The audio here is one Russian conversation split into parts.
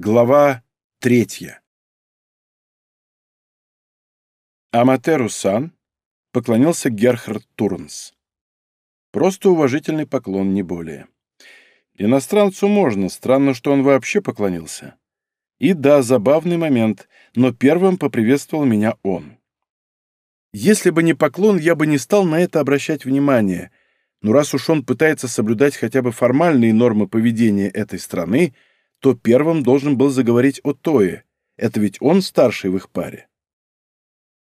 Глава третья. Аматеру-сан поклонился Герхард Турнс. Просто уважительный поклон, не более. Иностранцу можно, странно, что он вообще поклонился. И да, забавный момент, но первым поприветствовал меня он. Если бы не поклон, я бы не стал на это обращать внимание, но раз уж он пытается соблюдать хотя бы формальные нормы поведения этой страны — то первым должен был заговорить о Тое. Это ведь он старший в их паре.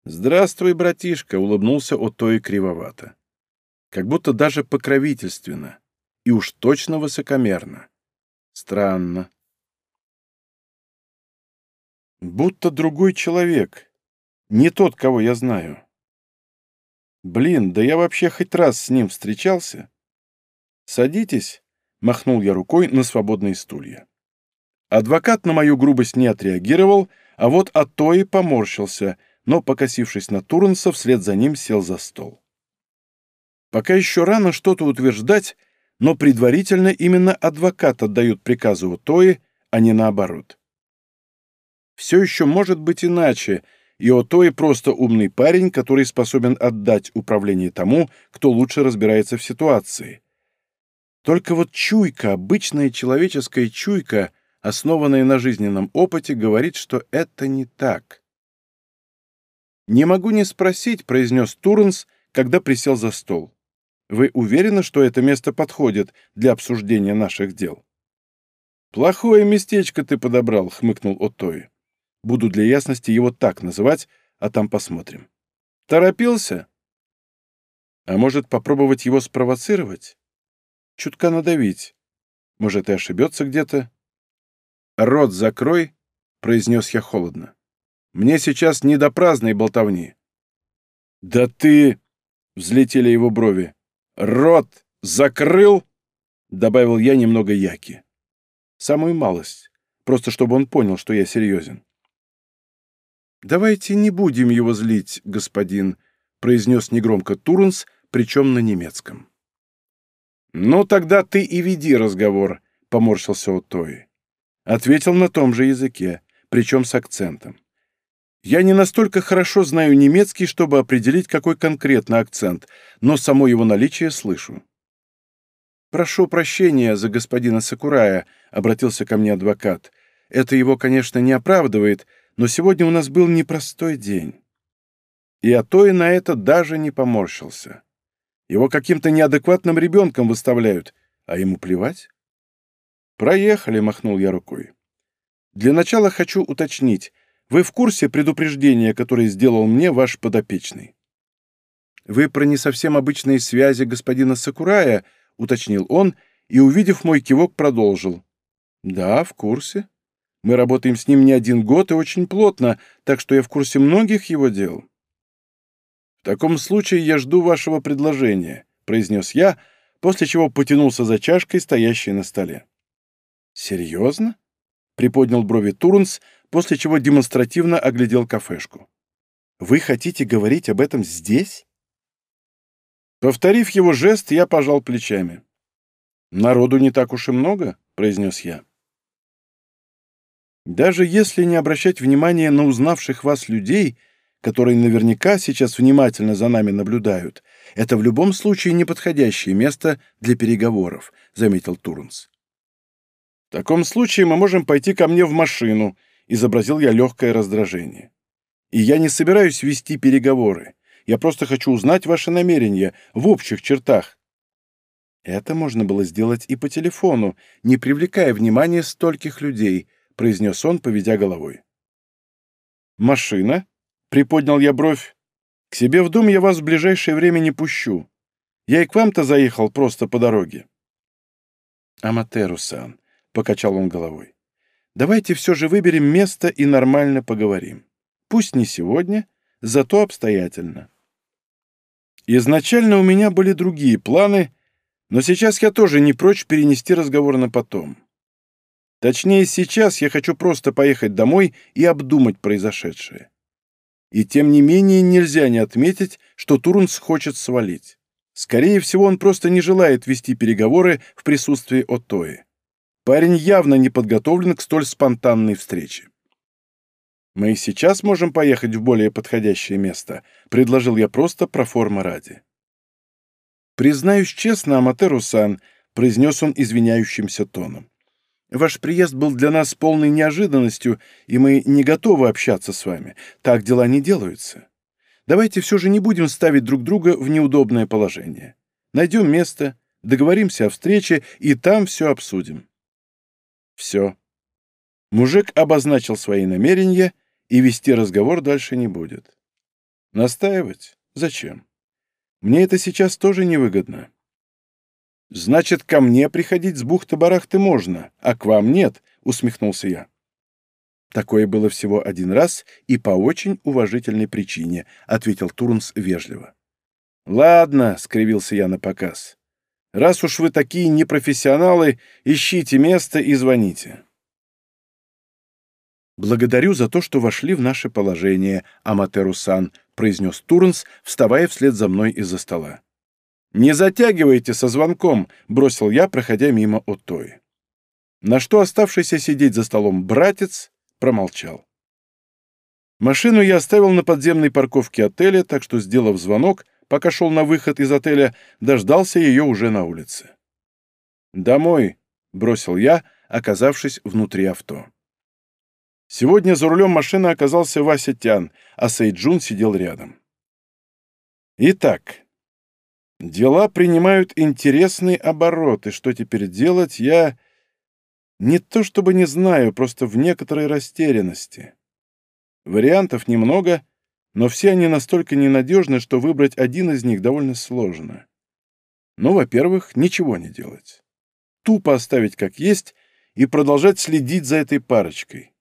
«Здравствуй, братишка», — улыбнулся Отое кривовато. Как будто даже покровительственно. И уж точно высокомерно. Странно. Будто другой человек. Не тот, кого я знаю. Блин, да я вообще хоть раз с ним встречался. «Садитесь», — махнул я рукой на свободные стулья. Адвокат на мою грубость не отреагировал, а вот Атои поморщился, но, покосившись на Турнса, вслед за ним сел за стол. Пока еще рано что-то утверждать, но предварительно именно адвокат отдает приказы Отои, а не наоборот. Все еще может быть иначе, и Отои просто умный парень, который способен отдать управление тому, кто лучше разбирается в ситуации. Только вот чуйка, обычная человеческая чуйка — основанное на жизненном опыте, говорит, что это не так. «Не могу не спросить», — произнес Турнс, когда присел за стол. «Вы уверены, что это место подходит для обсуждения наших дел?» «Плохое местечко ты подобрал», — хмыкнул Оттои. «Буду для ясности его так называть, а там посмотрим». «Торопился?» «А может, попробовать его спровоцировать? Чутка надавить. Может, и ошибется где-то?» «Рот закрой», — произнес я холодно. «Мне сейчас не до праздной болтовни». «Да ты...» — взлетели его брови. «Рот закрыл?» — добавил я немного яки. Самую малость, просто чтобы он понял, что я серьезен. «Давайте не будем его злить, господин», — произнес негромко Турнс, причем на немецком. «Ну, тогда ты и веди разговор», — поморщился Оттои. Ответил на том же языке, причем с акцентом. Я не настолько хорошо знаю немецкий, чтобы определить, какой конкретно акцент, но само его наличие слышу. «Прошу прощения за господина Сакурая», — обратился ко мне адвокат. «Это его, конечно, не оправдывает, но сегодня у нас был непростой день». И Атой на это даже не поморщился. Его каким-то неадекватным ребенком выставляют, а ему плевать. «Проехали», — махнул я рукой. «Для начала хочу уточнить. Вы в курсе предупреждения, которое сделал мне ваш подопечный?» «Вы про не совсем обычные связи господина Сакурая», — уточнил он, и, увидев мой кивок, продолжил. «Да, в курсе. Мы работаем с ним не один год и очень плотно, так что я в курсе многих его дел». «В таком случае я жду вашего предложения», — произнес я, после чего потянулся за чашкой, стоящей на столе. «Серьезно?» — приподнял брови Турнс, после чего демонстративно оглядел кафешку. «Вы хотите говорить об этом здесь?» Повторив его жест, я пожал плечами. «Народу не так уж и много», — произнес я. «Даже если не обращать внимания на узнавших вас людей, которые наверняка сейчас внимательно за нами наблюдают, это в любом случае неподходящее место для переговоров», — заметил Турнс. «В таком случае мы можем пойти ко мне в машину», — изобразил я легкое раздражение. «И я не собираюсь вести переговоры. Я просто хочу узнать ваши намерения в общих чертах». «Это можно было сделать и по телефону, не привлекая внимания стольких людей», — произнес он, поведя головой. «Машина?» — приподнял я бровь. «К себе в дом я вас в ближайшее время не пущу. Я и к вам-то заехал просто по дороге». «Аматеру-сан, — покачал он головой. «Давайте все же выберем место и нормально поговорим. Пусть не сегодня, зато обстоятельно». Изначально у меня были другие планы, но сейчас я тоже не прочь перенести разговор на потом. Точнее, сейчас я хочу просто поехать домой и обдумать произошедшее. И тем не менее нельзя не отметить, что Турнс хочет свалить. Скорее всего, он просто не желает вести переговоры в присутствии Оттои. Парень явно не подготовлен к столь спонтанной встрече. «Мы и сейчас можем поехать в более подходящее место», — предложил я просто про формы ради. «Признаюсь честно, Аматеру-сан», — произнес он извиняющимся тоном. «Ваш приезд был для нас полной неожиданностью, и мы не готовы общаться с вами. Так дела не делаются. Давайте все же не будем ставить друг друга в неудобное положение. Найдем место, договоримся о встрече, и там все обсудим». Все. Мужик обозначил свои намерения, и вести разговор дальше не будет. Настаивать? Зачем? Мне это сейчас тоже невыгодно. Значит, ко мне приходить с бухты-барахты можно, а к вам нет, усмехнулся я. Такое было всего один раз и по очень уважительной причине, ответил Турнс вежливо. Ладно, скривился я на показ. Раз уж вы такие непрофессионалы, ищите место и звоните. «Благодарю за то, что вошли в наше положение, Аматеру-сан», — произнес Турнс, вставая вслед за мной из-за стола. «Не затягивайте со звонком», — бросил я, проходя мимо Оттои. На что оставшийся сидеть за столом братец промолчал. Машину я оставил на подземной парковке отеля, так что, сделав звонок, пока шел на выход из отеля, дождался ее уже на улице. «Домой», — бросил я, оказавшись внутри авто. Сегодня за рулем машины оказался Вася Тян, а Сейджун сидел рядом. Итак, дела принимают интересный оборот, и что теперь делать, я не то чтобы не знаю, просто в некоторой растерянности. Вариантов немного, но все они настолько ненадежны, что выбрать один из них довольно сложно. Ну, во-первых, ничего не делать. Тупо оставить как есть и продолжать следить за этой парочкой.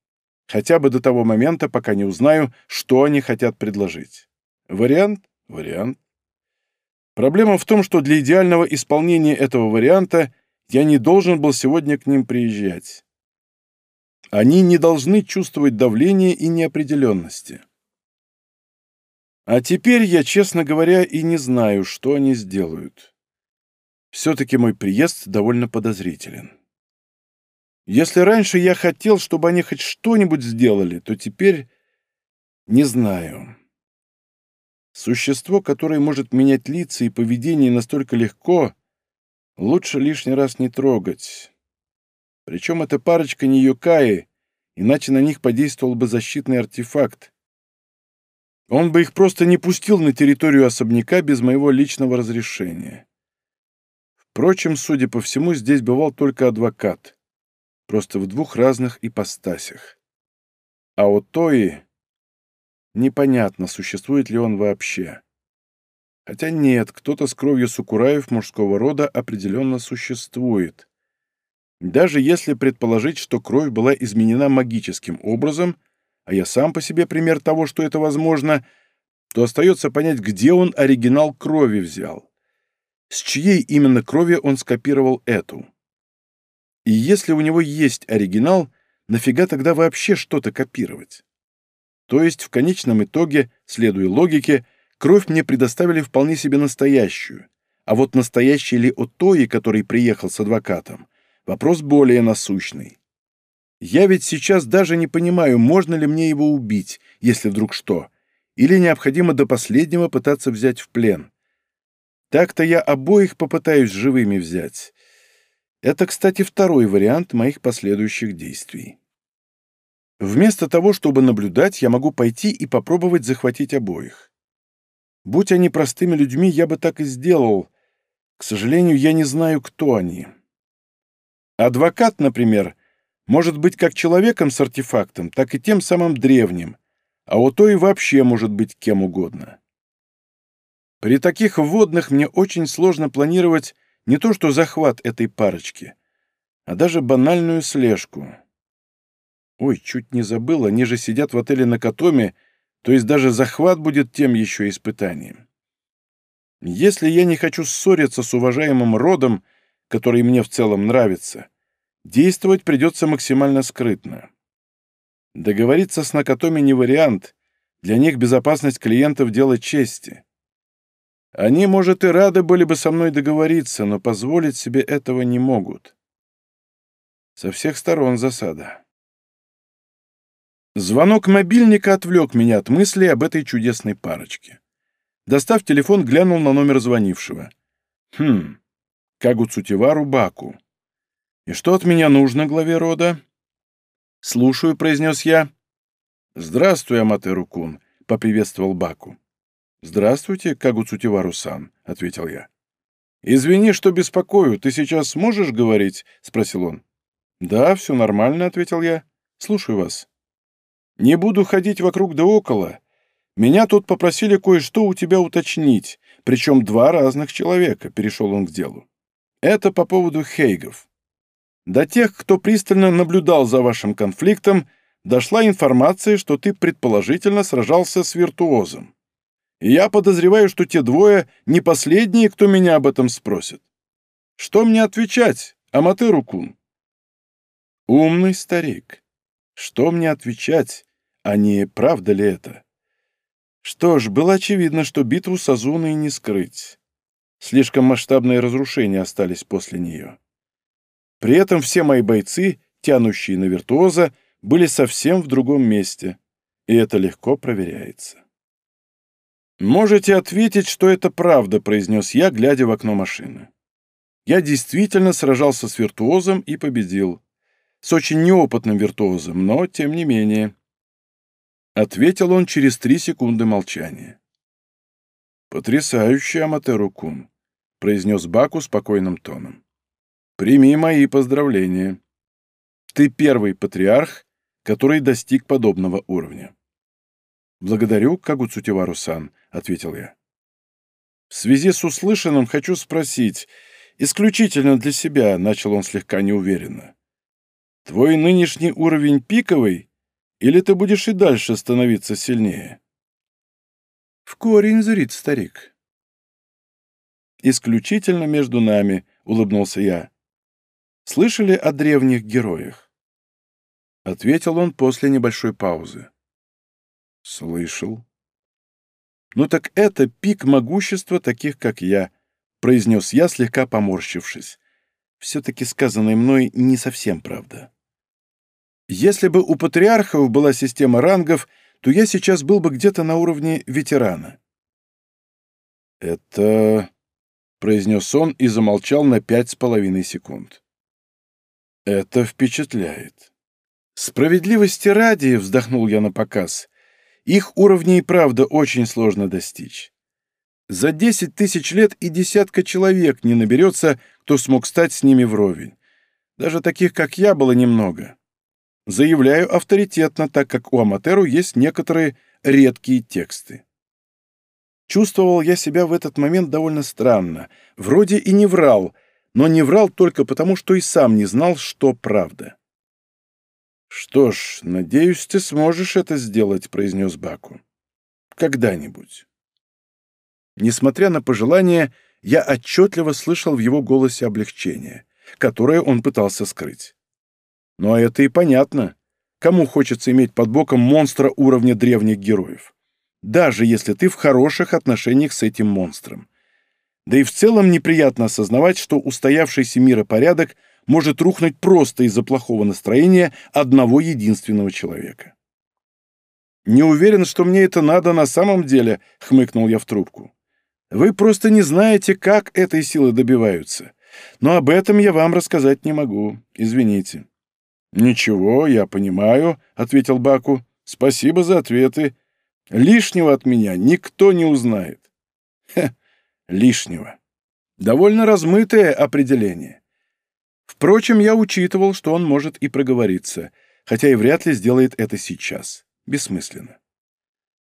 Хотя бы до того момента, пока не узнаю, что они хотят предложить. Вариант? Вариант. Проблема в том, что для идеального исполнения этого варианта я не должен был сегодня к ним приезжать. Они не должны чувствовать давление и неопределенности. А теперь я, честно говоря, и не знаю, что они сделают. Все-таки мой приезд довольно подозрителен. Если раньше я хотел, чтобы они хоть что-нибудь сделали, то теперь не знаю. Существо, которое может менять лица и поведение настолько легко, лучше лишний раз не трогать. Причем эта парочка не юкаи, иначе на них подействовал бы защитный артефакт, он бы их просто не пустил на территорию особняка без моего личного разрешения. Впрочем, судя по всему, здесь бывал только адвокат, просто в двух разных ипостасях. А у Тои непонятно, существует ли он вообще. Хотя нет, кто-то с кровью Сукураев мужского рода определенно существует. Даже если предположить, что кровь была изменена магическим образом — а я сам по себе пример того, что это возможно, то остается понять, где он оригинал крови взял. С чьей именно крови он скопировал эту. И если у него есть оригинал, нафига тогда вообще что-то копировать? То есть, в конечном итоге, следуя логике, кровь мне предоставили вполне себе настоящую. А вот настоящий ли от той, который приехал с адвокатом, вопрос более насущный. Я ведь сейчас даже не понимаю, можно ли мне его убить, если вдруг что, или необходимо до последнего пытаться взять в плен. Так-то я обоих попытаюсь живыми взять. Это, кстати, второй вариант моих последующих действий. Вместо того, чтобы наблюдать, я могу пойти и попробовать захватить обоих. Будь они простыми людьми, я бы так и сделал. К сожалению, я не знаю, кто они. Адвокат, например, может быть как человеком с артефактом, так и тем самым древним, а у той вообще может быть кем угодно. При таких вводных мне очень сложно планировать не то что захват этой парочки, а даже банальную слежку. Ой, чуть не забыл, они же сидят в отеле на Катоме, то есть даже захват будет тем еще испытанием. Если я не хочу ссориться с уважаемым родом, который мне в целом нравится, Действовать придется максимально скрытно. Договориться с Накатоми не вариант. Для них безопасность клиентов – дело чести. Они, может, и рады были бы со мной договориться, но позволить себе этого не могут. Со всех сторон засада. Звонок мобильника отвлек меня от мысли об этой чудесной парочке. Достав телефон, глянул на номер звонившего. Хм, Кагу Цутивару Баку. И что от меня нужно, главе рода? «Слушаю», — произнес я. «Здравствуй, Аматеру-кун», — поприветствовал Баку. «Здравствуйте, Кагу Цутивару-сан», — ответил я. «Извини, что беспокою. Ты сейчас можешь говорить?» — спросил он. «Да, все нормально», — ответил я. «Слушаю вас». «Не буду ходить вокруг да около. Меня тут попросили кое-что у тебя уточнить, причем два разных человека», — перешел он к делу. «Это по поводу хейгов. До тех, кто пристально наблюдал за вашим конфликтом, дошла информация, что ты предположительно сражался с виртуозом. И я подозреваю, что те двое не последние, кто меня об этом спросит. Что мне отвечать, Аматеру-кун?» «Умный старик. Что мне отвечать?» А не правда ли это? Что ж, было очевидно, что битву с Азуной не скрыть. Слишком масштабные разрушения остались после нее. При этом все мои бойцы, тянущие на виртуоза, были совсем в другом месте, и это легко проверяется. «Можете ответить, что это правда», — произнес я, глядя в окно машины. Я действительно сражался с виртуозом и победил. С очень неопытным виртуозом, но тем не менее. Ответил он через три секунды молчания. «Потрясающий Аматеру-кун», — произнес Баку спокойным тоном. «Прими мои поздравления. Ты первый патриарх, который достиг подобного уровня». «Благодарю, Кагуцутивару-сан», — ответил я. «В связи с услышанным хочу спросить, исключительно для себя», — начал он слегка неуверенно. «Твой нынешний уровень пиковый или ты будешь и дальше становиться сильнее? В корень зрит старик. Исключительно между нами, улыбнулся я. Слышали о древних героях? Ответил он после небольшой паузы. Слышал. Ну так это пик могущества таких, как я, произнес я, слегка поморщившись. Все-таки сказанное мной не совсем правда. Если бы у патриархов была система рангов, то я сейчас был бы где-то на уровне ветерана. «Это...» — произнес он и замолчал на пять с половиной секунд. «Это впечатляет». «Справедливости ради», — вздохнул я на показ, — «их уровней и правда очень сложно достичь. За десять тысяч лет и десятка человек не наберется, кто смог стать с ними вровень. Даже таких, как я, было немного. Заявляю авторитетно, так как у Аматеру есть некоторые редкие тексты. Чувствовал я себя в этот момент довольно странно. Вроде и не врал, но не врал только потому, что и сам не знал, что правда. «Что ж, надеюсь, ты сможешь это сделать», — произнес Баку. «Когда-нибудь». Несмотря на пожелание, я отчетливо слышал в его голосе облегчение, которое он пытался скрыть. Но это и понятно. Кому хочется иметь под боком монстра уровня древних героев? Даже если ты в хороших отношениях с этим монстром. Да и в целом неприятно осознавать, что устоявшийся миропорядок может рухнуть просто из-за плохого настроения одного единственного человека. «Не уверен, что мне это надо на самом деле», — хмыкнул я в трубку. «Вы просто не знаете, как этой силы добиваются. Но об этом я вам рассказать не могу. Извините». «Ничего, я понимаю», — ответил Баку. «Спасибо за ответы. Лишнего от меня никто не узнает». Хе, лишнего. Довольно размытое определение. Впрочем, я учитывал, что он может и проговориться, хотя и вряд ли сделает это сейчас. Бессмысленно.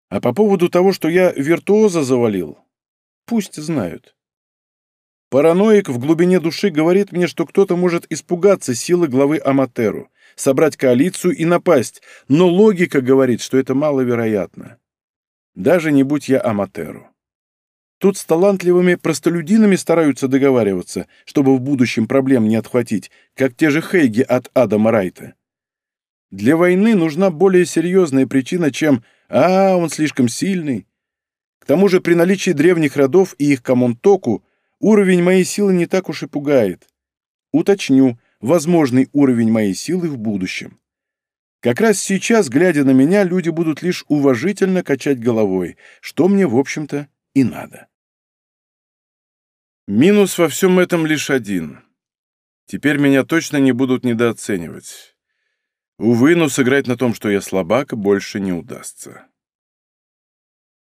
А по поводу того, что я виртуоза завалил, пусть знают. Параноик в глубине души говорит мне, что кто-то может испугаться силы главы Аматеру, собрать коалицию и напасть, но логика говорит, что это маловероятно. Даже не будь я Аматеру. Тут с талантливыми простолюдинами стараются договариваться, чтобы в будущем проблем не отхватить, как те же Хейги от Адама Райта. Для войны нужна более серьезная причина, чем «а, он слишком сильный». К тому же при наличии древних родов и их комонтоку уровень моей силы не так уж и пугает. Уточню, возможный уровень моей силы в будущем. Как раз сейчас, глядя на меня, люди будут лишь уважительно качать головой, что мне, в общем-то, и надо. Минус во всем этом лишь один. Теперь меня точно не будут недооценивать. Увы, но сыграть на том, что я слабак, больше не удастся.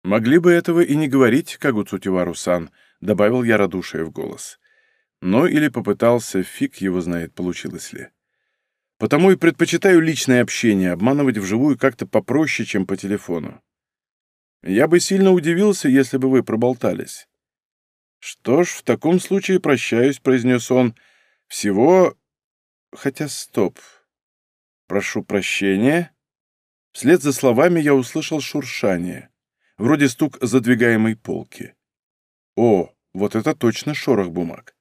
«Могли бы этого и не говорить, Кагуцутивару-сан», — добавил я радушие в голос. Но или попытался, фиг его знает, получилось ли. Потому и предпочитаю личное общение, обманывать вживую как-то попроще, чем по телефону. Я бы сильно удивился, если бы вы проболтались. «Что ж, в таком случае прощаюсь», — произнес он. «Всего... Хотя стоп. Прошу прощения». Вслед за словами я услышал шуршание, вроде стук задвигаемой полки. О, вот это точно шорох бумаг.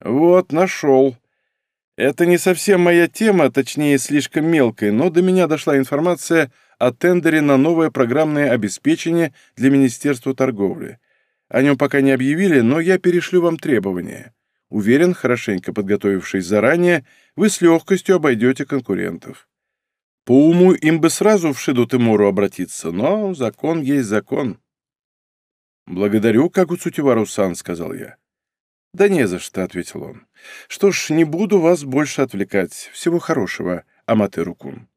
Вот, нашел. Это не совсем моя тема, точнее, слишком мелкая, но до меня дошла информация о тендере на новое программное обеспечение для Министерства торговли. О нем пока не объявили, но я перешлю вам требования. Уверен, хорошенько подготовившись заранее, вы с легкостью обойдете конкурентов. По уму им бы сразу в Шиду Тимуру обратиться, но закон есть закон. «Благодарю, Кагу Цутивару-сан», — сказал я. «Да не за что», — ответил он. «Что ж, не буду вас больше отвлекать. Всего хорошего, Аматеру-кун».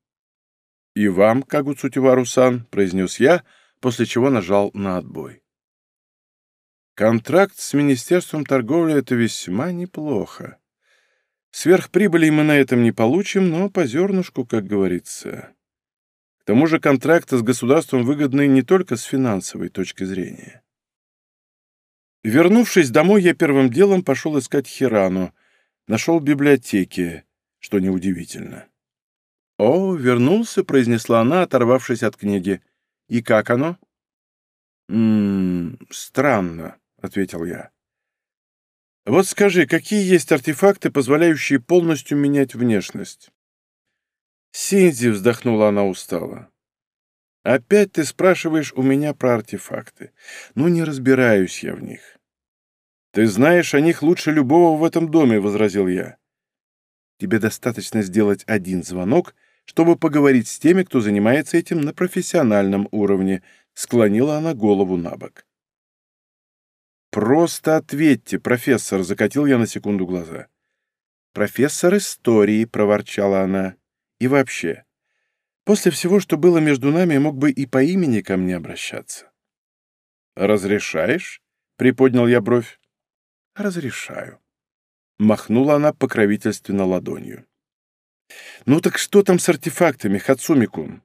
«И вам, Кагу Цутивару-сан», — произнес я, после чего нажал на отбой. Контракт с Министерством торговли — это весьма неплохо. Сверхприбыли мы на этом не получим, но по зернышку, как говорится. К тому же контракты с государством выгодны не только с финансовой точки зрения. Вернувшись домой, я первым делом пошел искать Хирану. Нашел в библиотеке, что неудивительно. «О, вернулся», — произнесла она, оторвавшись от книги. «И как оно?» «Ммм, странно ответил я. Вот скажи, какие есть артефакты, позволяющие полностью менять внешность? Синзи, вздохнула она устало. Опять ты спрашиваешь у меня про артефакты. Ну, не разбираюсь я в них. Ты знаешь о них лучше любого в этом доме, возразил я. Тебе достаточно сделать один звонок, чтобы поговорить с теми, кто занимается этим на профессиональном уровне, склонила она голову на бок. «Просто ответьте, профессор!» — закатил я на секунду глаза. «Профессор истории!» — проворчала она. «И вообще, после всего, что было между нами, мог бы и по имени ко мне обращаться». «Разрешаешь?» — приподнял я бровь. «Разрешаю». Махнула она покровительственно ладонью. «Ну так что там с артефактами, Хацумикун?»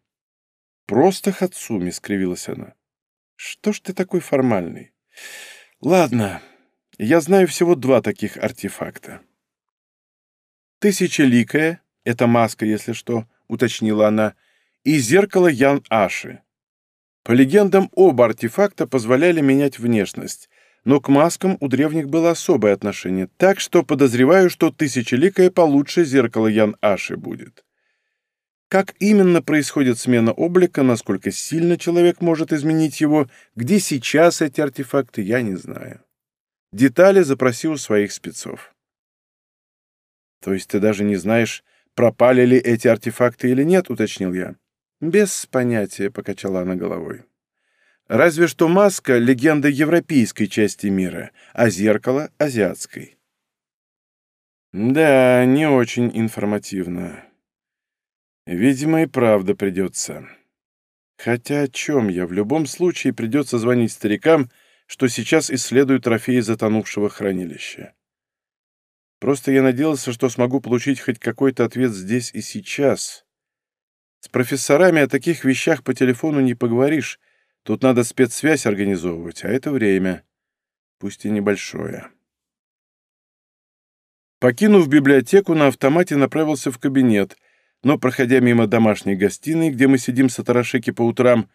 «Просто Хацуми», — скривилась она. «Что ж ты такой формальный?» Ладно, я знаю всего два таких артефакта. Тысячеликая — это маска, если что, уточнила она, и зеркало Ян Аши. По легендам, оба артефакта позволяли менять внешность, но к маскам у древних было особое отношение, так что подозреваю, что тысячеликая получше зеркала Ян Аши будет. Как именно происходит смена облика, насколько сильно человек может изменить его, где сейчас эти артефакты, я не знаю. Детали запроси у своих спецов. То есть ты даже не знаешь, пропали ли эти артефакты или нет, уточнил я. Без понятия, покачала она головой. Разве что маска — легенда европейской части мира, а зеркало — азиатской. Да, не очень информативно. Видимо, и правда придется. Хотя о чем я? В любом случае придется звонить старикам, что сейчас исследуют трофеи затонувшего хранилища. Просто я надеялся, что смогу получить хоть какой-то ответ здесь и сейчас. С профессорами о таких вещах по телефону не поговоришь. Тут надо спецсвязь организовывать, а это время. Пусть и небольшое. Покинув библиотеку, на автомате направился в кабинет — но, проходя мимо домашней гостиной, где мы сидим с Атарашеки по утрам,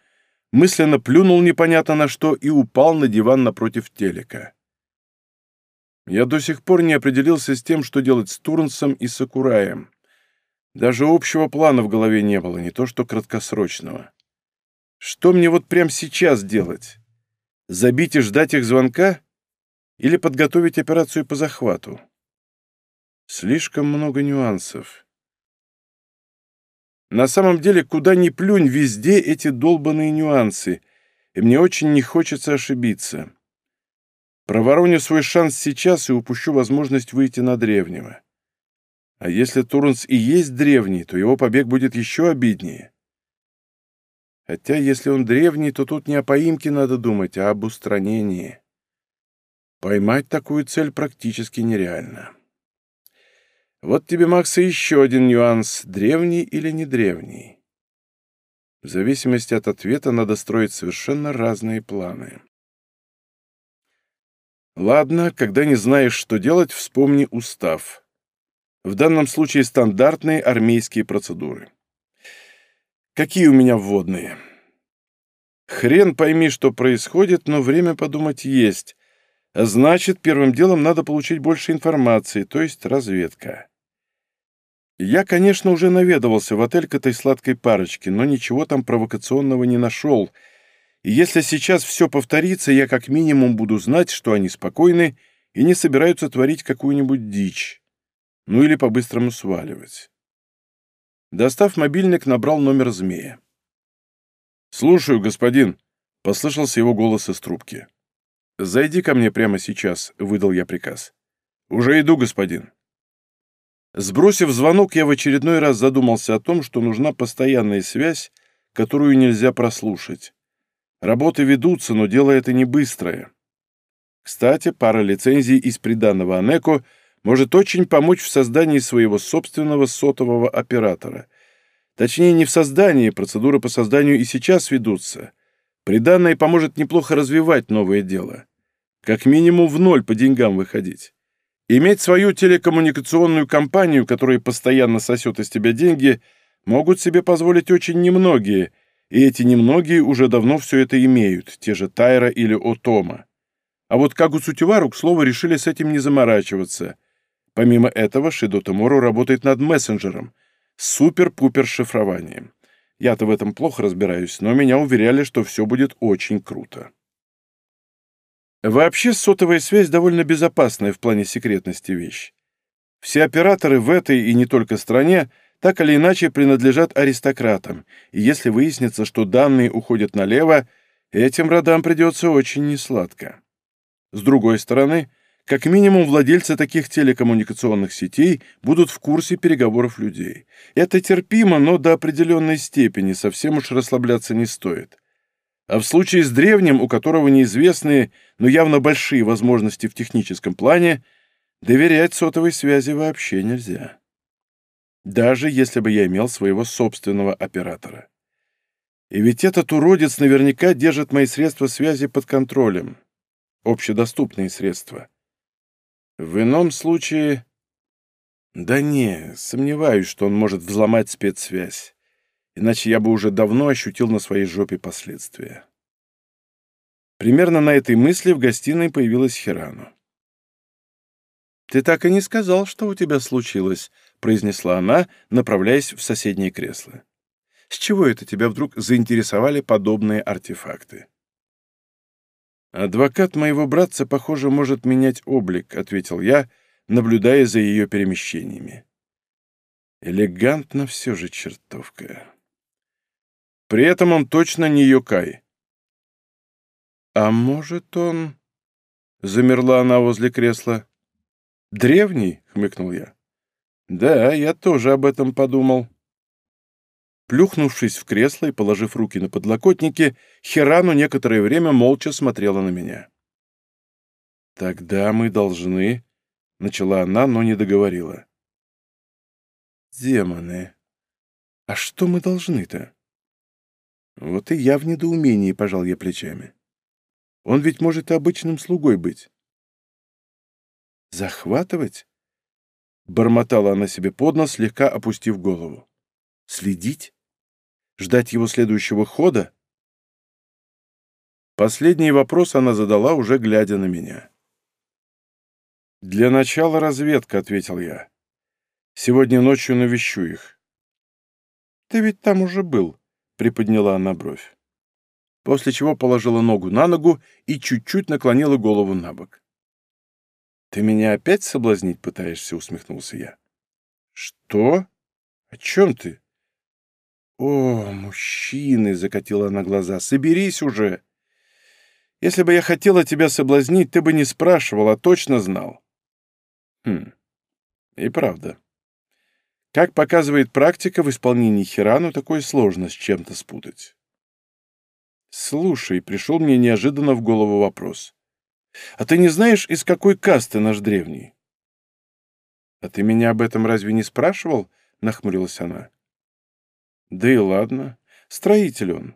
мысленно плюнул непонятно на что и упал на диван напротив телека. Я до сих пор не определился с тем, что делать с Турнсом и Сакураем. Даже общего плана в голове не было, не то что краткосрочного. Что мне вот прямо сейчас делать? Забить и ждать их звонка? Или подготовить операцию по захвату? Слишком много нюансов. На самом деле, куда ни плюнь, везде эти долбанные нюансы, и мне очень не хочется ошибиться. Провороню свой шанс сейчас и упущу возможность выйти на древнего. А если Турнс и есть древний, то его побег будет еще обиднее. Хотя, если он древний, то тут не о поимке надо думать, а об устранении. Поймать такую цель практически нереально. Вот тебе, Макс, и еще один нюанс, древний или не древний. В зависимости от ответа надо строить совершенно разные планы. Ладно, когда не знаешь, что делать, вспомни устав. В данном случае стандартные армейские процедуры. Какие у меня вводные? Хрен пойми, что происходит, но время подумать есть. Значит, первым делом надо получить больше информации, то есть разведка. Я, конечно, уже наведывался в отель к этой сладкой парочке, но ничего там провокационного не нашел — и если сейчас все повторится, я как минимум буду знать, что они спокойны и не собираются творить какую-нибудь дичь. Ну или по-быстрому сваливать. Достав мобильник, набрал номер змея. «Слушаю, господин», — послышался его голос из трубки. «Зайди ко мне прямо сейчас», — выдал я приказ. «Уже иду, господин». Сбросив звонок, я в очередной раз задумался о том, что нужна постоянная связь, которую нельзя прослушать. Работы ведутся, но дело это не быстрое. Кстати, пара лицензий из приданного Анеко может очень помочь в создании своего собственного сотового оператора. Точнее, не в создании, процедуры по созданию и сейчас ведутся. Приданное поможет неплохо развивать новое дело. Как минимум в ноль по деньгам выходить. Иметь свою телекоммуникационную компанию, которая постоянно сосет из тебя деньги, могут себе позволить очень немногие – и эти немногие уже давно все это имеют, те же Тайра или Отома. А вот Кагу Цутивару, к слову, решили с этим не заморачиваться. Помимо этого, Шидо Томору работает над мессенджером, супер-пупер шифрованием. Я-то в этом плохо разбираюсь, но меня уверяли, что все будет очень круто. Вообще, сотовая связь довольно безопасная в плане секретности вещь. Все операторы в этой и не только стране – так или иначе принадлежат аристократам, и если выяснится, что данные уходят налево, этим родам придется очень несладко. С другой стороны, как минимум владельцы таких телекоммуникационных сетей будут в курсе переговоров людей. Это терпимо, но до определенной степени, совсем уж расслабляться не стоит. А в случае с древним, у которого неизвестные, но явно большие возможности в техническом плане, доверять сотовой связи вообще нельзя даже если бы я имел своего собственного оператора. И ведь этот уродец наверняка держит мои средства связи под контролем. Общедоступные средства. В ином случае... Да не, сомневаюсь, что он может взломать спецсвязь. Иначе я бы уже давно ощутил на своей жопе последствия. Примерно на этой мысли в гостиной появилась Хирану. «Ты так и не сказал, что у тебя случилось», — произнесла она, направляясь в соседнее кресло. «С чего это тебя вдруг заинтересовали подобные артефакты?» «Адвокат моего братца, похоже, может менять облик», — ответил я, наблюдая за ее перемещениями. Элегантно все же чертовка. При этом он точно не Йокай. «А может, он...» — замерла она возле кресла. «Древний?» — хмыкнул я. Да, я тоже об этом подумал. Плюхнувшись в кресло и положив руки на подлокотники, Херану некоторое время молча смотрела на меня. «Тогда мы должны...» — начала она, но не договорила. «Демоны! А что мы должны-то?» Вот и я в недоумении пожал я плечами. Он ведь может и обычным слугой быть. «Захватывать?» Бормотала она себе под нос, слегка опустив голову. Следить? Ждать его следующего хода? Последний вопрос она задала, уже глядя на меня. «Для начала разведка», — ответил я. «Сегодня ночью навещу их». «Ты ведь там уже был», — приподняла она бровь. После чего положила ногу на ногу и чуть-чуть наклонила голову на бок. «Ты меня опять соблазнить пытаешься?» — усмехнулся я. «Что? О чем ты?» «О, мужчины!» — закатила она глаза. «Соберись уже! Если бы я хотела тебя соблазнить, ты бы не спрашивал, а точно знал». «Хм, и правда. Как показывает практика, в исполнении Хирану такое сложно с чем-то спутать». «Слушай», — пришел мне неожиданно в голову вопрос. «А ты не знаешь, из какой касты наш древний?» «А ты меня об этом разве не спрашивал?» — нахмурилась она. «Да и ладно. Строитель он.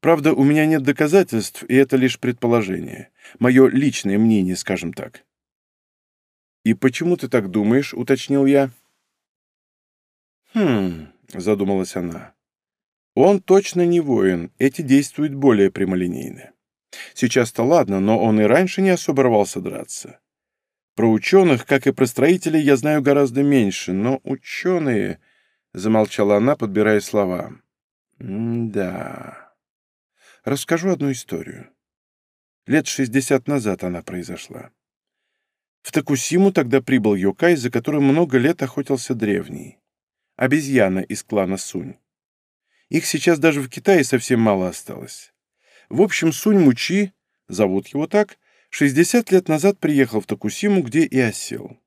Правда, у меня нет доказательств, и это лишь предположение. Мое личное мнение, скажем так». «И почему ты так думаешь?» — уточнил я. «Хм...» — задумалась она. Он точно не воин, эти действуют более прямолинейно. Сейчас-то ладно, но он и раньше не особо рвался драться. Про ученых, как и про строителей, я знаю гораздо меньше, но ученые... Замолчала она, подбирая слова. «Да... Расскажу одну историю. Лет шестьдесят назад она произошла. В Такусиму тогда прибыл Йокай, за которым много лет охотился древний. Обезьяна из клана Сунь. Их сейчас даже в Китае совсем мало осталось. В общем, Сунь Мучи, зовут его так, 60 лет назад приехал в Токусиму, где и осел.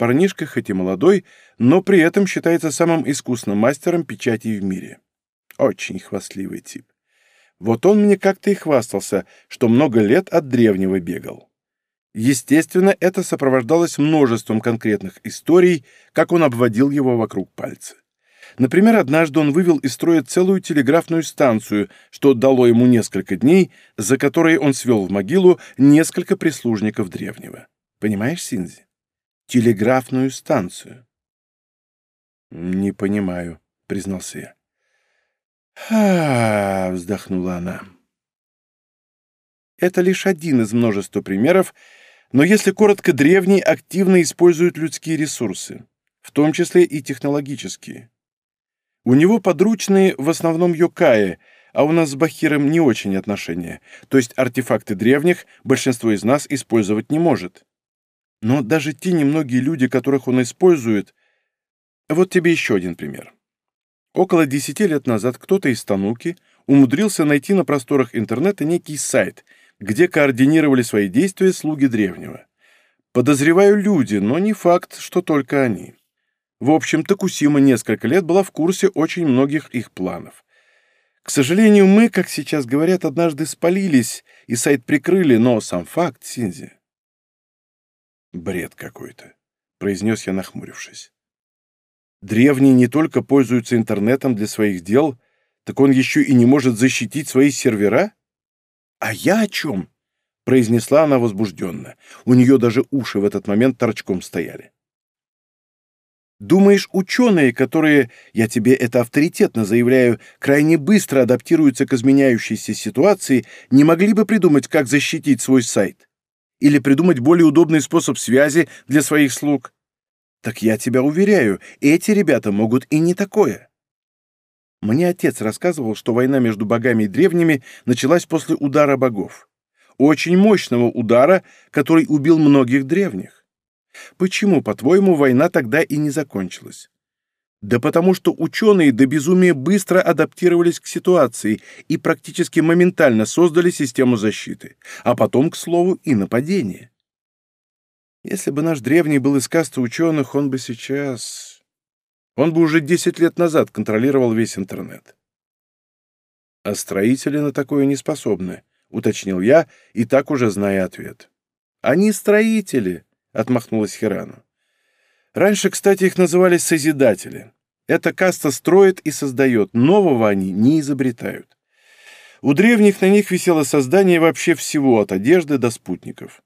Парнишка хоть и молодой, но при этом считается самым искусным мастером печати в мире. Очень хвастливый тип. Вот он мне как-то и хвастался, что много лет от древнего бегал. Естественно, это сопровождалось множеством конкретных историй, как он обводил его вокруг пальца. Например, однажды он вывел из строя целую телеграфную станцию, что дало ему несколько дней, за которые он свел в могилу несколько прислужников древнего. Понимаешь, Синзи? Телеграфную станцию. «Не понимаю», — признался я. «Ха!» — вздохнула она. Это лишь один из множества примеров, но если коротко, древние активно используют людские ресурсы, в том числе и технологические. У него подручные в основном йокаи, а у нас с Бахиром не очень отношения, то есть артефакты древних большинство из нас использовать не может. Но даже те немногие люди, которых он использует... Вот тебе еще один пример. Около десяти лет назад кто-то из Тануки умудрился найти на просторах интернета некий сайт, где координировали свои действия слуги древнего. Подозреваю люди, но не факт, что только они. В общем, Такусима несколько лет была в курсе очень многих их планов. К сожалению, мы, как сейчас говорят, однажды спалились и сайт прикрыли, но сам факт, Синзи. «Бред какой-то», — произнес я, нахмурившись. «Древние не только пользуются интернетом для своих дел, так он еще и не может защитить свои сервера? А я о чем?» — произнесла она возбужденно. У нее даже уши в этот момент торчком стояли. Думаешь, ученые, которые, я тебе это авторитетно заявляю, крайне быстро адаптируются к изменяющейся ситуации, не могли бы придумать, как защитить свой сайт? Или придумать более удобный способ связи для своих слуг? Так я тебя уверяю, эти ребята могут и не такое. Мне отец рассказывал, что война между богами и древними началась после удара богов. Очень мощного удара, который убил многих древних. Почему, по-твоему, война тогда и не закончилась? Да потому что ученые до безумия быстро адаптировались к ситуации и практически моментально создали систему защиты, а потом, к слову, и нападение. Если бы наш древний был из касты ученых, он бы сейчас... Он бы уже 10 лет назад контролировал весь интернет. А строители на такое не способны, уточнил я, и так уже зная ответ. Они строители, — отмахнулась Хирану. «Раньше, кстати, их называли Созидатели. Эта каста строит и создает, нового они не изобретают. У древних на них висело создание вообще всего, от одежды до спутников.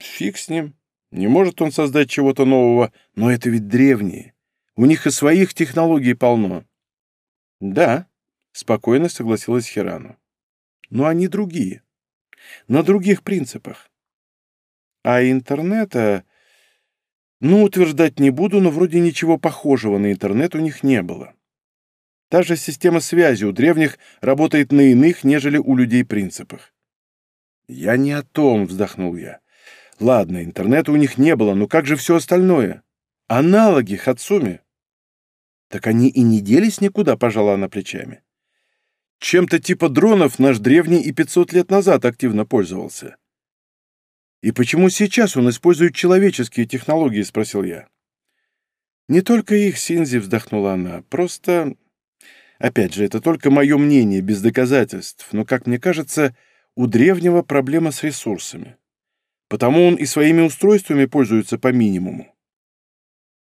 Фиг с ним. Не может он создать чего-то нового, но это ведь древние. У них и своих технологий полно. Да, спокойно согласилась Хирану. Но они другие. На других принципах. А интернета... Ну, утверждать не буду, но вроде ничего похожего на интернет у них не было. Та же система связи у древних работает на иных, нежели у людей принципах. «Я не о том», — вздохнул я. Ладно, интернета у них не было, но как же все остальное? Аналоги Хацуми. Так они и не делись никуда, пожала она плечами. Чем-то типа дронов наш древний и 500 лет назад активно пользовался. «И почему сейчас он использует человеческие технологии?» — спросил я. «Не только их, Синзи», — вздохнула она. «Просто... Опять же, это только мое мнение, без доказательств, но, как мне кажется, у древнего проблема с ресурсами. Потому он и своими устройствами пользуется по минимуму.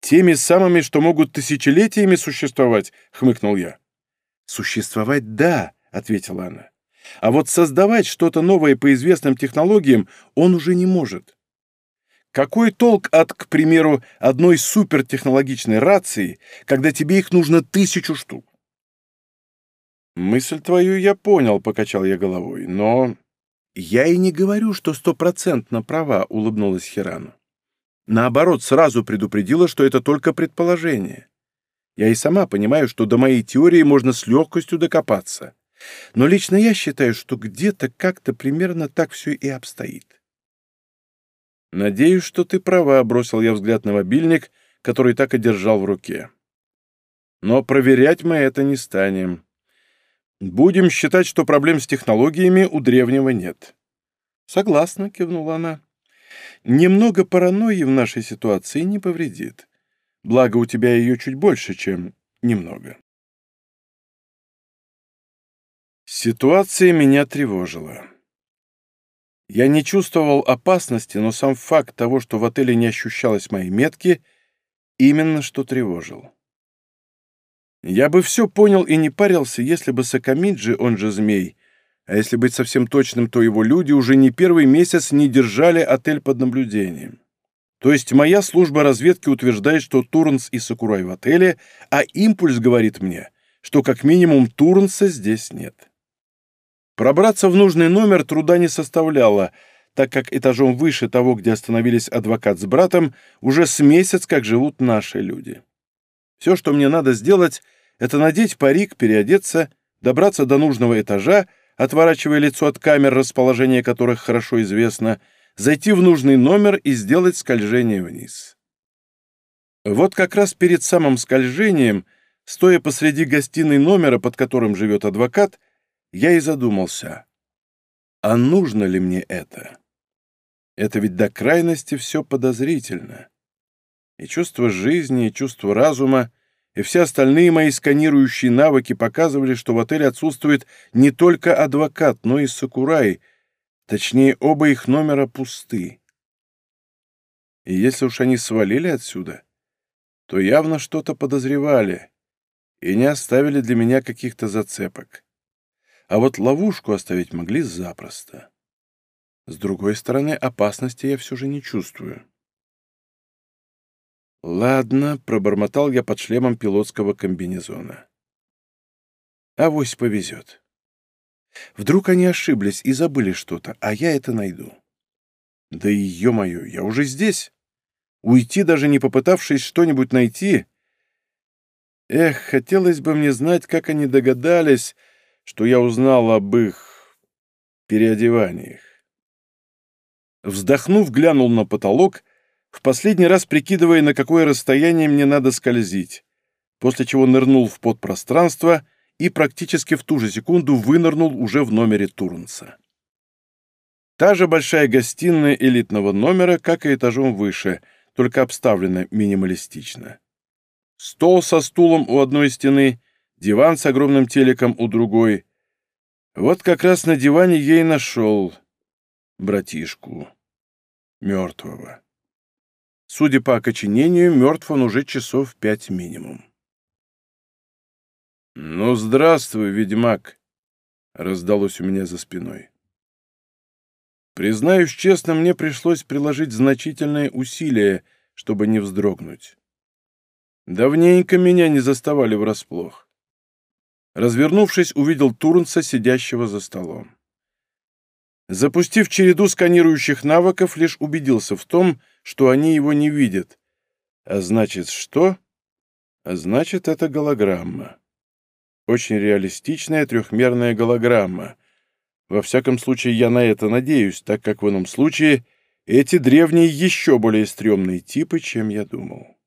«Теми самыми, что могут тысячелетиями существовать», — хмыкнул я. «Существовать — да», — ответила она. «А вот создавать что-то новое по известным технологиям он уже не может. Какой толк от, к примеру, одной супертехнологичной рации, когда тебе их нужно тысячу штук? «Мысль твою я понял», — покачал я головой, — «но...» «Я и не говорю, что стопроцентно права», — улыбнулась Хирану. «Наоборот, сразу предупредила, что это только предположение. Я и сама понимаю, что до моей теории можно с легкостью докопаться. Но лично я считаю, что где-то как-то примерно так все и обстоит. «Надеюсь, что ты права», — бросил я взгляд на мобильник, который так и держал в руке. «Но проверять мы это не станем. Будем считать, что проблем с технологиями у древнего нет». «Согласна», — кивнула она. «Немного паранойи в нашей ситуации не повредит. Благо, у тебя ее чуть больше, чем немного. Ситуация меня тревожила. Я не чувствовал опасности, но сам факт того, что в отеле не ощущалось моей метки, именно что тревожил. Я бы все понял и не парился, если бы Сакамиджи, он же Змей, а если быть совсем точным, то его люди уже не первый месяц не держали отель под наблюдением. То есть моя служба разведки утверждает, что Турнс и Сакурай в отеле, а импульс говорит мне, что как минимум Турнса здесь нет. Пробраться в нужный номер труда не составляло, так как этажом выше того, где остановились адвокат с братом, уже с месяц как живут наши люди. Все, что мне надо сделать, это надеть парик, переодеться, добраться до нужного этажа, отворачивая лицо от камер, расположение которых хорошо известно, зайти в нужный номер и сделать скольжение вниз. Вот как раз перед самым скольжением, стоя посреди гостиной номера, под которым живет адвокат, я и задумался, а нужно ли мне это? Это ведь до крайности все подозрительно. И чувство жизни, и чувство разума, и все остальные мои сканирующие навыки показывали, что в отеле отсутствует не только адвокат, но и Сакурай, Точнее, оба их номера пусты. И если уж они свалили отсюда, то явно что-то подозревали и не оставили для меня каких-то зацепок. А вот ловушку оставить могли запросто. С другой стороны, опасности я все же не чувствую. «Ладно», — пробормотал я под шлемом пилотского комбинезона. «Авось повезет». Вдруг они ошиблись и забыли что-то, а я это найду. Да и, ё-моё, я уже здесь. Уйти, даже не попытавшись что-нибудь найти. Эх, хотелось бы мне знать, как они догадались, что я узнал об их переодеваниях. Вздохнув, глянул на потолок, в последний раз прикидывая, на какое расстояние мне надо скользить, после чего нырнул в подпространство — и практически в ту же секунду вынырнул уже в номере Турнса. Та же большая гостиная элитного номера, как и этажом выше, только обставлена минималистично. Стол со стулом у одной стены, диван с огромным телеком у другой. Вот как раз на диване ей нашел братишку, мертвого. Судя по окоченению, мертв он уже часов пять минимум. «Ну, здравствуй, ведьмак!» — раздалось у меня за спиной. Признаюсь честно, мне пришлось приложить значительные усилия, чтобы не вздрогнуть. Давненько меня не заставали врасплох. Развернувшись, увидел Турнца, сидящего за столом. Запустив череду сканирующих навыков, лишь убедился в том, что они его не видят. А значит, что? А значит, это голограмма. Очень реалистичная трехмерная голограмма. Во всяком случае, я на это надеюсь, так как в ином случае Эти древние еще более стрёмные типы, чем я думал.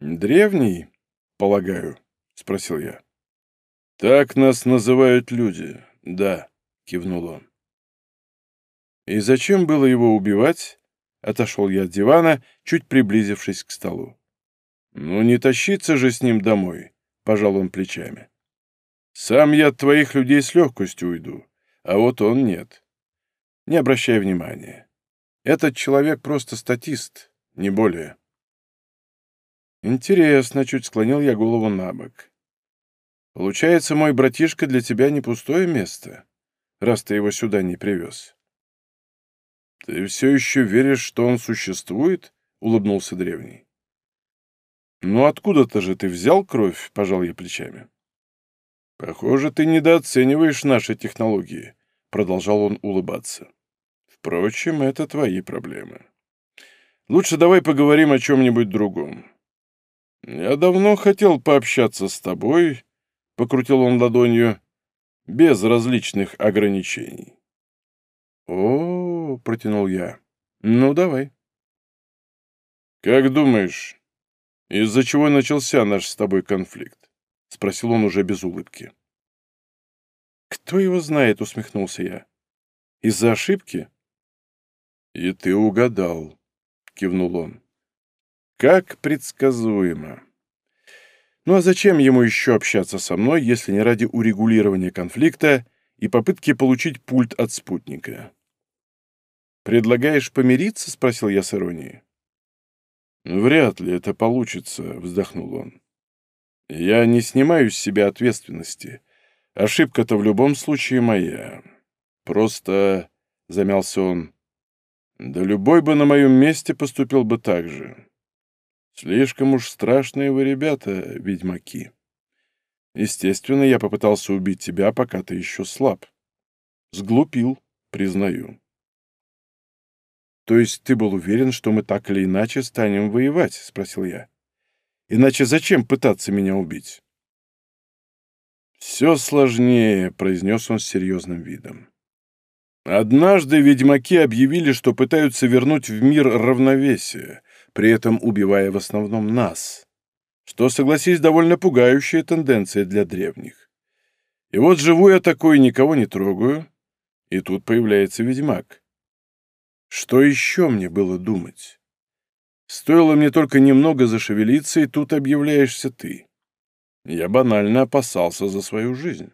«Древний, полагаю?» — спросил я. «Так нас называют люди, да», — кивнул он. «И зачем было его убивать?» — отошел я от дивана, чуть приблизившись к столу. «Ну, не тащиться же с ним домой», — пожал он плечами. «Сам я от твоих людей с легкостью уйду, а вот он нет. Не обращай внимания. Этот человек просто статист, не более». «Интересно», — чуть склонил я голову на бок. «Получается, мой братишка для тебя не пустое место, раз ты его сюда не привез». «Ты все еще веришь, что он существует?» — улыбнулся древний. «Ну откуда-то же ты взял кровь?» — пожал я плечами. «Похоже, ты недооцениваешь наши технологии», — продолжал он улыбаться. «Впрочем, это твои проблемы. Лучше давай поговорим о чем-нибудь другом. Я давно хотел пообщаться с тобой», — покрутил он ладонью, — «без различных ограничений». «О, -о, -о — протянул я, — ну давай». «Как думаешь, из-за чего начался наш с тобой конфликт?» — спросил он уже без улыбки. «Кто его знает?» — усмехнулся я. «Из-за ошибки?» «И ты угадал», — кивнул он. «Как предсказуемо. Ну а зачем ему еще общаться со мной, если не ради урегулирования конфликта и попытки получить пульт от спутника?» «Предлагаешь помириться?» — спросил я с иронией. «Вряд ли это получится», — вздохнул он. «Я не снимаю с себя ответственности. Ошибка-то в любом случае моя. Просто...» — замялся он. «Да любой бы на моем месте поступил бы так же. Слишком уж страшные вы ребята, ведьмаки. Естественно, я попытался убить тебя, пока ты еще слаб. Сглупил, признаю. «То есть ты был уверен, что мы так или иначе станем воевать?» — спросил я. «Иначе зачем пытаться меня убить?» «Все сложнее», — произнес он с серьезным видом. «Однажды ведьмаки объявили, что пытаются вернуть в мир равновесие, при этом убивая в основном нас, что, согласись, довольно пугающая тенденция для древних. И вот живу я такой, никого не трогаю, и тут появляется ведьмак. Что еще мне было думать? Стоило мне только немного зашевелиться, и тут объявляешься ты. Я банально опасался за свою жизнь.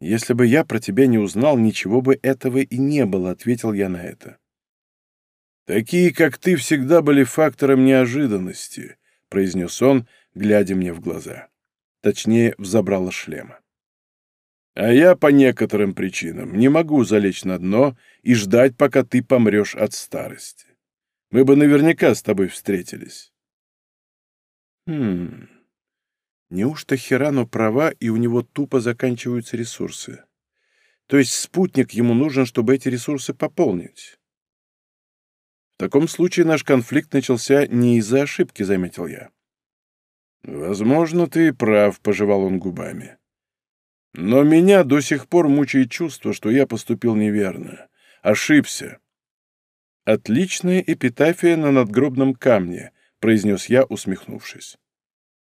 «Если бы я про тебя не узнал, ничего бы этого и не было», — ответил я на это. «Такие, как ты, всегда были фактором неожиданности», — произнес он, глядя мне в глаза. Точнее, в забрало шлема. А я по некоторым причинам не могу залечь на дно и ждать, пока ты помрешь от старости. Мы бы наверняка с тобой встретились. Хм. Неужто Хирану права, и у него тупо заканчиваются ресурсы? То есть спутник ему нужен, чтобы эти ресурсы пополнить? В таком случае наш конфликт начался не из-за ошибки, заметил я. Возможно, ты прав, пожевал он губами. Но меня до сих пор мучает чувство, что я поступил неверно. Ошибся. «Отличная эпитафия на надгробном камне», — произнес я, усмехнувшись.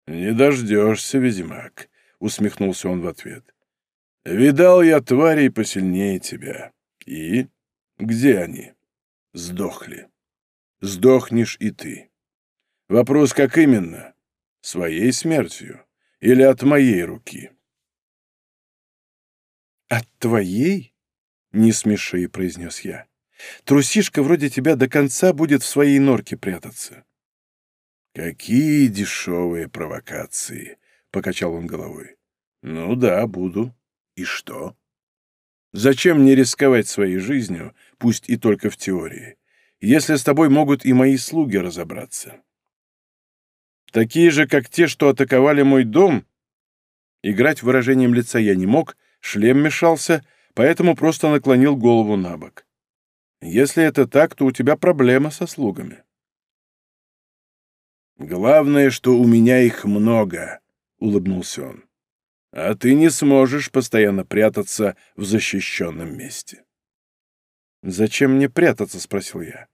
«Не дождешься, ведьмак», — усмехнулся он в ответ. «Видал я тварей посильнее тебя. И? Где они? Сдохли. Сдохнешь и ты. Вопрос, как именно? Своей смертью или от моей руки?» «От твоей?» — не смеши, — произнес я. «Трусишка вроде тебя до конца будет в своей норке прятаться». «Какие дешевые провокации!» — покачал он головой. «Ну да, буду. И что? Зачем мне рисковать своей жизнью, пусть и только в теории, если с тобой могут и мои слуги разобраться?» «Такие же, как те, что атаковали мой дом?» Играть выражением лица я не мог, Шлем мешался, поэтому просто наклонил голову на бок. Если это так, то у тебя проблема со слугами. «Главное, что у меня их много», — улыбнулся он. «А ты не сможешь постоянно прятаться в защищенном месте». «Зачем мне прятаться?» — спросил я.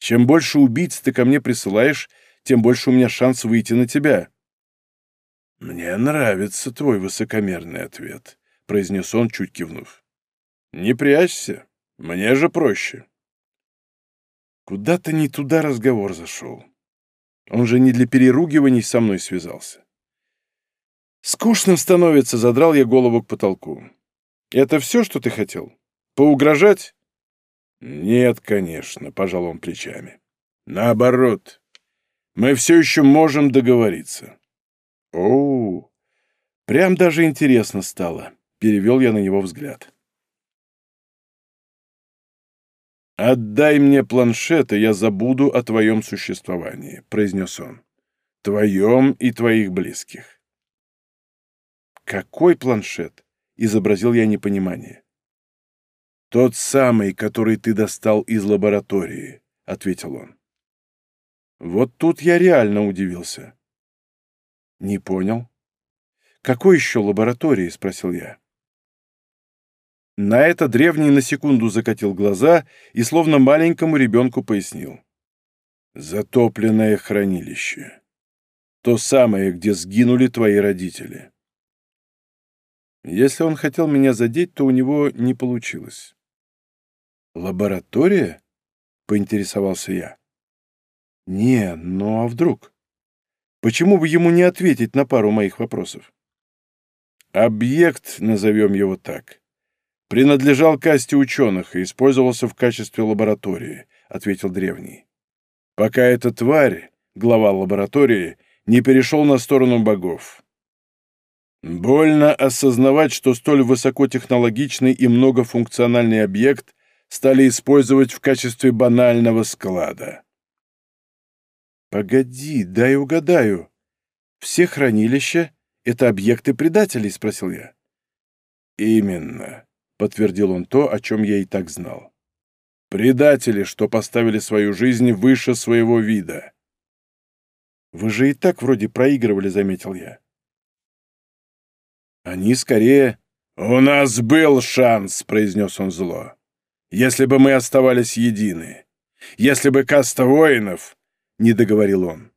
«Чем больше убийц ты ко мне присылаешь, тем больше у меня шанс выйти на тебя». «Мне нравится твой высокомерный ответ», — произнес он, чуть кивнув. «Не прячься, мне же проще». Куда-то не туда разговор зашел. Он же не для переругиваний со мной связался. Скучно становится, задрал я голову к потолку. Это все, что ты хотел? Поугрожать? Нет, конечно, пожал он плечами. Наоборот, мы все еще можем договориться. О, прям даже интересно стало. Перевел я на него взгляд. «Отдай мне планшет, и я забуду о твоем существовании», — произнес он. «Твоем и твоих близких». «Какой планшет?» — изобразил я непонимание. «Тот самый, который ты достал из лаборатории», — ответил он. Вот тут я реально удивился. «Не понял. Какой еще лаборатории?» — спросил я. На это древний на секунду закатил глаза и словно маленькому ребенку пояснил. «Затопленное хранилище. То самое, где сгинули твои родители». Если он хотел меня задеть, то у него не получилось. «Лаборатория?» — поинтересовался я. «Не, ну а вдруг? Почему бы ему не ответить на пару моих вопросов?» «Объект, назовем его так, принадлежал касте ученых и использовался в качестве лаборатории», — ответил древний. «Пока эта тварь, глава лаборатории, не перешел на сторону богов. Больно осознавать, что столь высокотехнологичный и многофункциональный объект стали использовать в качестве банального склада. «Погоди, дай угадаю. Все хранилища — это объекты предателей?» — спросил я. «Именно», — подтвердил он то, о чем я и так знал. «Предатели, что поставили свою жизнь выше своего вида». «Вы же и так вроде проигрывали», — заметил я. «Они скорее...» «У нас был шанс», — произнес он зло. «Если бы мы оставались едины. Если бы каста воинов не договорил он.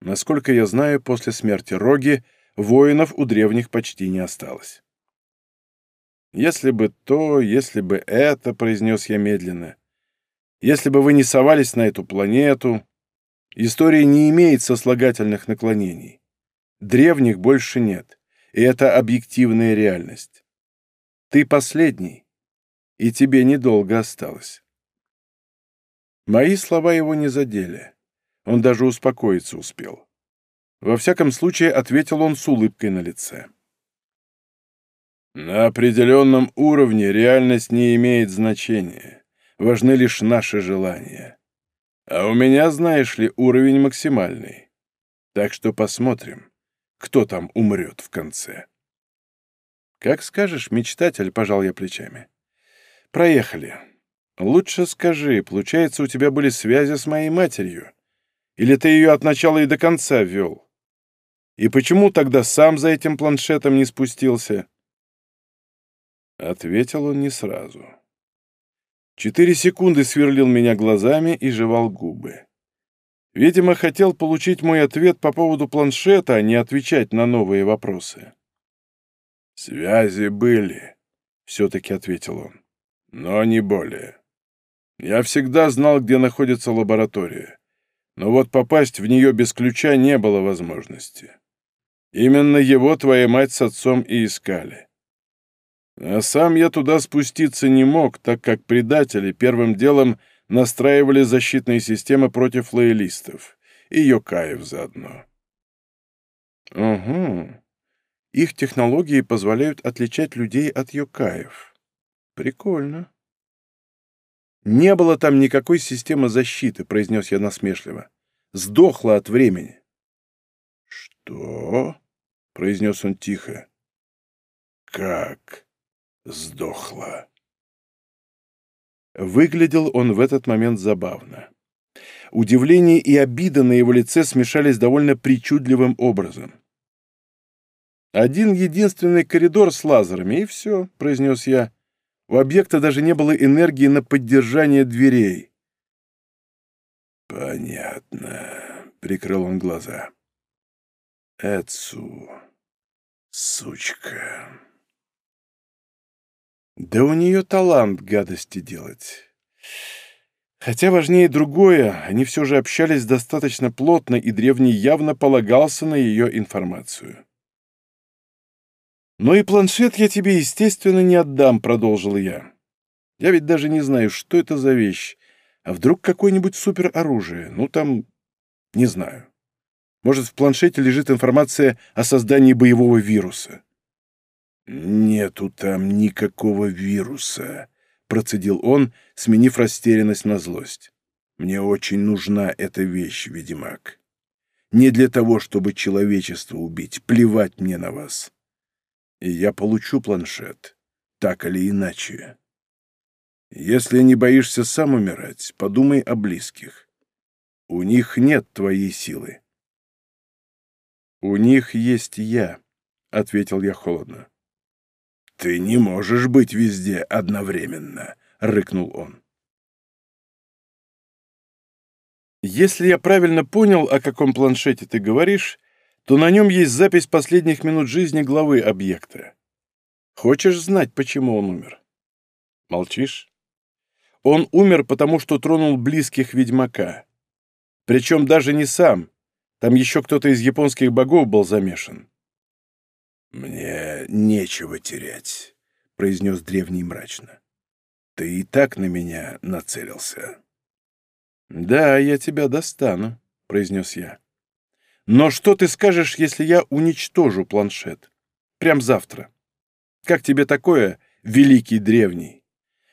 Насколько я знаю, после смерти Роги воинов у древних почти не осталось. «Если бы то, если бы это», — произнес я медленно, — «если бы вы не совались на эту планету...» История не имеет сослагательных наклонений. Древних больше нет, и это объективная реальность. Ты последний, и тебе недолго осталось. Мои слова его не задели. Он даже успокоиться успел. Во всяком случае, ответил он с улыбкой на лице. На определенном уровне реальность не имеет значения. Важны лишь наши желания. А у меня, знаешь ли, уровень максимальный. Так что посмотрим, кто там умрет в конце. Как скажешь, мечтатель, пожал я плечами. Проехали. Лучше скажи, получается, у тебя были связи с моей матерью? Или ты ее от начала и до конца вел? И почему тогда сам за этим планшетом не спустился?» Ответил он не сразу. Четыре секунды сверлил меня глазами и жевал губы. Видимо, хотел получить мой ответ по поводу планшета, а не отвечать на новые вопросы. «Связи были», — все-таки ответил он, — «но не более. Я всегда знал, где находится лаборатория но вот попасть в нее без ключа не было возможности. Именно его твоя мать с отцом и искали. А сам я туда спуститься не мог, так как предатели первым делом настраивали защитные системы против лоялистов и Йокаев заодно. Угу. Их технологии позволяют отличать людей от Йокаев. Прикольно. «Не было там никакой системы защиты», — произнес я насмешливо. «Сдохла от времени». «Что?» — произнес он тихо. «Как сдохла?» Выглядел он в этот момент забавно. Удивление и обида на его лице смешались довольно причудливым образом. «Один единственный коридор с лазерами, и все», — произнес я. У объекта даже не было энергии на поддержание дверей. «Понятно», — прикрыл он глаза. «Эцу, сучка». Да у нее талант гадости делать. Хотя важнее другое, они все же общались достаточно плотно, и Древний явно полагался на ее информацию. «Но и планшет я тебе, естественно, не отдам», — продолжил я. «Я ведь даже не знаю, что это за вещь. А вдруг какое-нибудь супероружие? Ну, там... не знаю. Может, в планшете лежит информация о создании боевого вируса?» «Нету там никакого вируса», — процедил он, сменив растерянность на злость. «Мне очень нужна эта вещь, ведьмак. Не для того, чтобы человечество убить, плевать мне на вас. И я получу планшет, так или иначе. Если не боишься сам умирать, подумай о близких. У них нет твоей силы». «У них есть я», — ответил я холодно. «Ты не можешь быть везде одновременно», — рыкнул он. «Если я правильно понял, о каком планшете ты говоришь, то на нем есть запись последних минут жизни главы объекта. Хочешь знать, почему он умер?» Молчишь? Он умер, потому что тронул близких ведьмака. Причем даже не сам. Там еще кто-то из японских богов был замешан. «Мне нечего терять», — произнес древний мрачно. «Ты и так на меня нацелился». «Да, я тебя достану», — произнес я. «Но что ты скажешь, если я уничтожу планшет? Прям завтра. Как тебе такое, великий древний?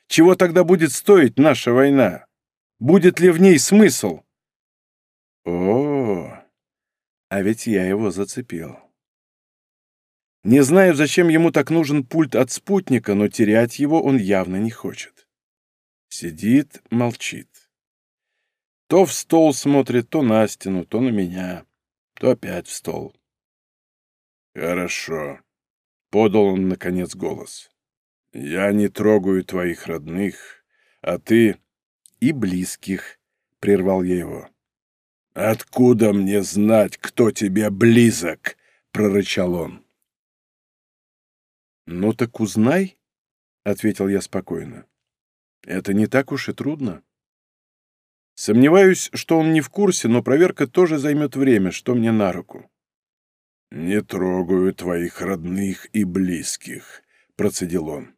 Чего тогда будет стоить наша война? Будет ли в ней смысл?» «О, а ведь я его зацепил». Не знаю, зачем ему так нужен пульт от спутника, но терять его он явно не хочет. Сидит, молчит. То в стол смотрит, то на стену, то на меня, то опять в стол. «Хорошо», — подал он, наконец, голос. «Я не трогаю твоих родных, а ты и близких», — прервал я его. «Откуда мне знать, кто тебе близок?» — прорычал он. «Ну так узнай», — ответил я спокойно. «Это не так уж и трудно». Сомневаюсь, что он не в курсе, но проверка тоже займет время, что мне на руку. «Не трогаю твоих родных и близких», — процедил он.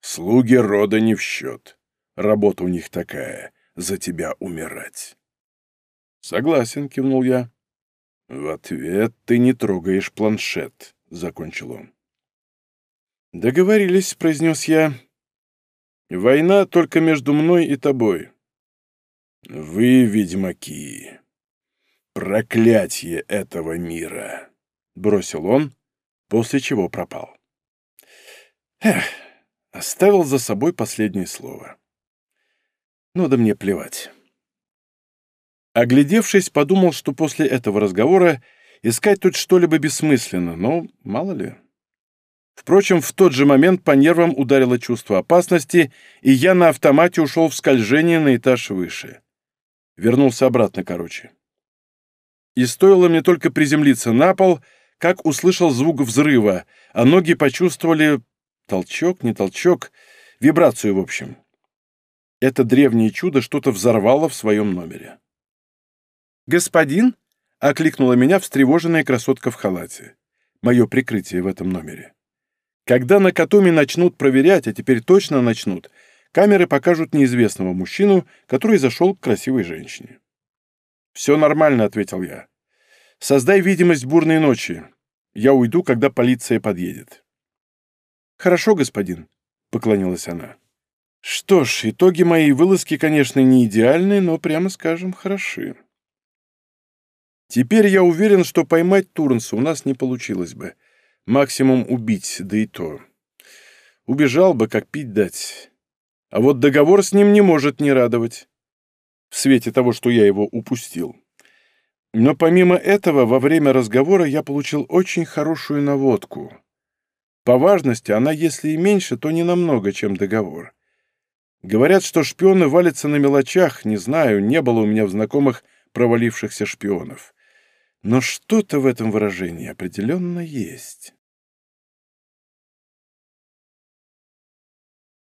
«Слуги рода не в счет. Работа у них такая — за тебя умирать». «Согласен», — кивнул я. «В ответ ты не трогаешь планшет», — закончил он. «Договорились», — произнес я. «Война только между мной и тобой». «Вы, ведьмаки, проклятие этого мира», — бросил он, после чего пропал. Эх, оставил за собой последнее слово. Ну да мне плевать. Оглядевшись, подумал, что после этого разговора искать тут что-либо бессмысленно, но мало ли. Впрочем, в тот же момент по нервам ударило чувство опасности, и я на автомате ушел в скольжение на этаж выше. Вернулся обратно, короче. И стоило мне только приземлиться на пол, как услышал звук взрыва, а ноги почувствовали толчок, не толчок, вибрацию, в общем. Это древнее чудо что-то взорвало в своем номере. «Господин?» — окликнула меня встревоженная красотка в халате. Мое прикрытие в этом номере. Когда на Катуме начнут проверять, а теперь точно начнут, камеры покажут неизвестного мужчину, который зашел к красивой женщине. «Все нормально», — ответил я. «Создай видимость бурной ночи. Я уйду, когда полиция подъедет». «Хорошо, господин», — поклонилась она. «Что ж, итоги моей вылазки, конечно, не идеальны, но, прямо скажем, хороши». Теперь я уверен, что поймать Турнса у нас не получилось бы. Максимум убить, да и то. Убежал бы, как пить дать. А вот договор с ним не может не радовать. В свете того, что я его упустил. Но помимо этого, во время разговора я получил очень хорошую наводку. По важности она, если и меньше, то не намного, чем договор. Говорят, что шпионы валятся на мелочах, не знаю, не было у меня в знакомых провалившихся шпионов. Но что-то в этом выражении определенно есть.